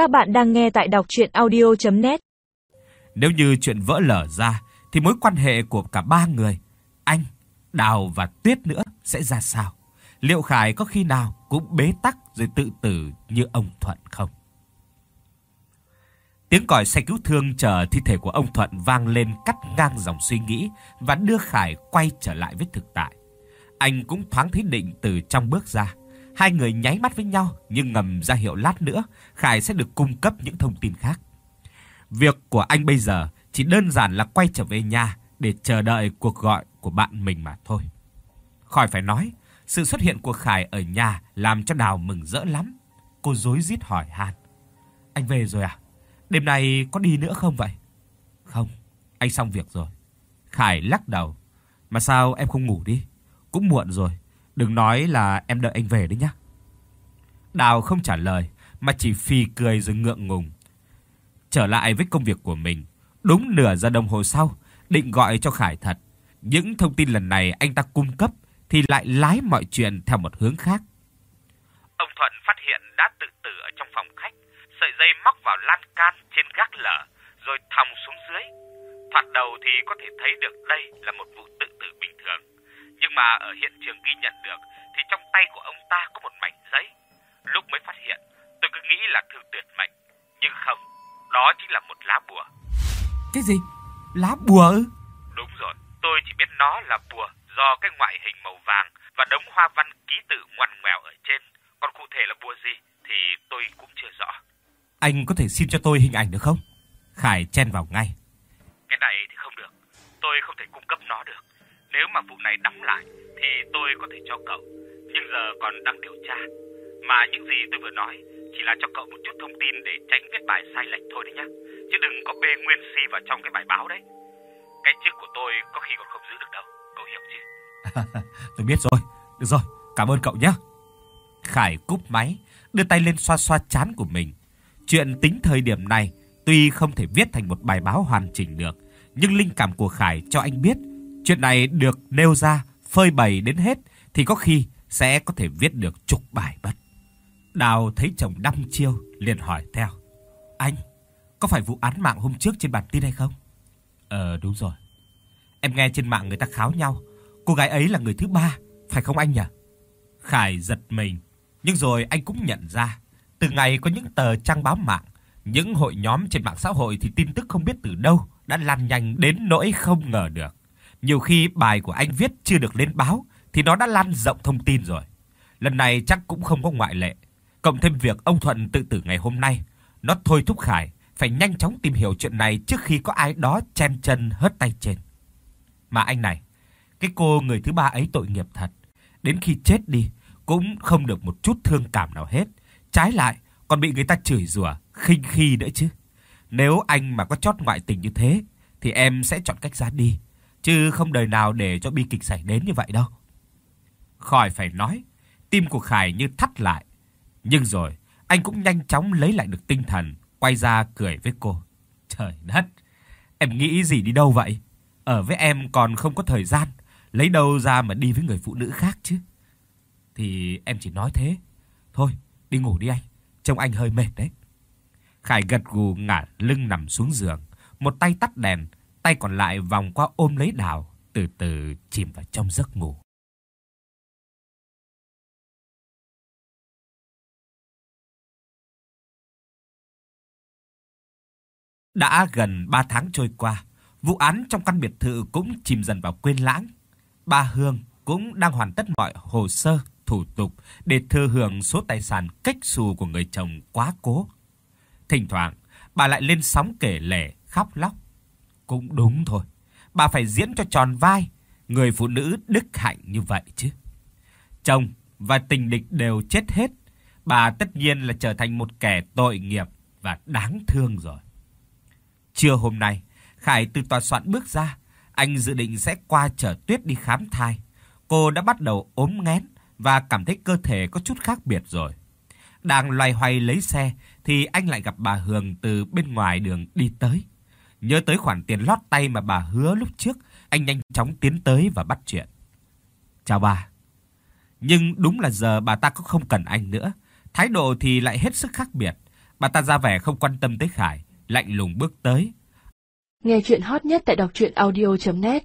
Các bạn đang nghe tại đọc audio net Nếu như chuyện vỡ lở ra thì mối quan hệ của cả ba người, anh, Đào và Tuyết nữa sẽ ra sao? Liệu Khải có khi nào cũng bế tắc rồi tự tử như ông Thuận không? Tiếng còi xe cứu thương chờ thi thể của ông Thuận vang lên cắt ngang dòng suy nghĩ và đưa Khải quay trở lại với thực tại. Anh cũng thoáng thấy định từ trong bước ra. Hai người nháy mắt với nhau nhưng ngầm ra hiệu lát nữa Khải sẽ được cung cấp những thông tin khác. Việc của anh bây giờ chỉ đơn giản là quay trở về nhà để chờ đợi cuộc gọi của bạn mình mà thôi. Khỏi phải nói, sự xuất hiện của Khải ở nhà làm cho Đào mừng rỡ lắm. Cô rối rít hỏi han: "Anh về rồi à? Đêm nay có đi nữa không vậy?" "Không, anh xong việc rồi." Khải lắc đầu. "Mà sao em không ngủ đi? Cũng muộn rồi, đừng nói là em đợi anh về đấy nhá." Đào không trả lời mà chỉ phì cười rồi ngượng ngùng. Trở lại với công việc của mình, đúng nửa giờ đồng hồ sau, định gọi cho Khải thật. Những thông tin lần này anh ta cung cấp thì lại lái mọi chuyện theo một hướng khác. Ông Thuận phát hiện đã tự tử ở trong phòng khách, sợi dây móc vào lan can trên gác lở rồi thòng xuống dưới. Thoạt đầu thì có thể thấy được đây là một vụ tự tử bình thường, nhưng mà ở hiện trường ghi nhận được thì trong tay của ông ta có một mảnh giấy. Lúc mới phát hiện, tôi cứ nghĩ là thư tuyệt mệnh, nhưng không, đó chính là một lá bùa. Cái gì? Lá bùa ư? Đúng rồi, tôi chỉ biết nó là bùa do cái ngoại hình màu vàng và đống hoa văn ký tự ngoằn ngoèo ở trên. Còn cụ thể là bùa gì thì tôi cũng chưa rõ. Anh có thể xin cho tôi hình ảnh được không? Khải chen vào ngay. Cái này thì không được. Tôi không thể cung cấp nó được. Nếu mà vụ này đóng lại thì tôi có thể cho cậu. Nhưng giờ còn đang điều tra. Mà những gì tôi vừa nói chỉ là cho cậu một chút thông tin để tránh viết bài sai lệch thôi đấy nhá. Chứ đừng có bê nguyên si vào trong cái bài báo đấy. Cái chức của tôi có khi còn không giữ được đâu, cậu hiểu chứ? tôi biết rồi. Được rồi, cảm ơn cậu nhé. Khải cúp máy, đưa tay lên xoa xoa trán của mình. Chuyện tính thời điểm này tuy không thể viết thành một bài báo hoàn chỉnh được, nhưng linh cảm của Khải cho anh biết, chuyện này được nêu ra, phơi bày đến hết thì có khi sẽ có thể viết được chục bài bất. Đào thấy chồng đăm chiêu, liền hỏi theo: "Anh, có phải vụ án mạng hôm trước trên bản tin hay không?" "Ờ đúng rồi. Em nghe trên mạng người ta kháo nhau, cô gái ấy là người thứ ba, phải không anh nhỉ?" Khải giật mình, nhưng rồi anh cũng nhận ra, từ ngày có những tờ trang báo mạng, những hội nhóm trên mạng xã hội thì tin tức không biết từ đâu đã lan nhanh đến nỗi không ngờ được. Nhiều khi bài của anh viết chưa được lên báo thì nó đã lan rộng thông tin rồi. Lần này chắc cũng không có ngoại lệ. Cộng thêm việc ông Thuận tự tử ngày hôm nay, nó thôi thúc Khải phải nhanh chóng tìm hiểu chuyện này trước khi có ai đó chen chân hất tay trên. Mà anh này, cái cô người thứ ba ấy tội nghiệp thật, đến khi chết đi cũng không được một chút thương cảm nào hết, trái lại còn bị người ta chửi rủa, khinh khi nữa chứ. Nếu anh mà có chót ngoại tình như thế thì em sẽ chọn cách ra đi, chứ không đời nào để cho bi kịch xảy đến như vậy đâu. Khỏi phải nói, tim của Khải như thắt lại. Nhưng rồi, anh cũng nhanh chóng lấy lại được tinh thần, quay ra cười với cô. Trời đất, em nghĩ gì đi đâu vậy? Ở với em còn không có thời gian, lấy đâu ra mà đi với người phụ nữ khác chứ? Thì em chỉ nói thế. Thôi, đi ngủ đi anh, trông anh hơi mệt đấy. Khải gật gù ngả lưng nằm xuống giường, một tay tắt đèn, tay còn lại vòng qua ôm lấy Đào, từ từ chìm vào trong giấc ngủ. Đã gần 3 tháng trôi qua, vụ án trong căn biệt thự cũng chìm dần vào quên lãng. Bà Hương cũng đang hoàn tất mọi hồ sơ, thủ tục để thừa hưởng số tài sản cách xù của người chồng quá cố. Thỉnh thoảng, bà lại lên sóng kể lể, khóc lóc. Cũng đúng thôi, bà phải diễn cho tròn vai người phụ nữ đức hạnh như vậy chứ. Chồng và tình địch đều chết hết, bà tất nhiên là trở thành một kẻ tội nghiệp và đáng thương rồi. Trưa hôm nay, Khải từ tòa soạn bước ra, anh dự định sẽ qua chở Tuyết đi khám thai. Cô đã bắt đầu ốm nghén và cảm thấy cơ thể có chút khác biệt rồi. Đang loay hoay lấy xe thì anh lại gặp bà Hương từ bên ngoài đường đi tới. Nhớ tới khoản tiền lót tay mà bà hứa lúc trước, anh nhanh chóng tiến tới và bắt chuyện. "Chào bà." Nhưng đúng là giờ bà ta cũng không cần anh nữa, thái độ thì lại hết sức khác biệt. Bà ta ra vẻ không quan tâm tới Khải, lạnh lùng bước tới. Nghe chuyện hot nhất tại đọc audio net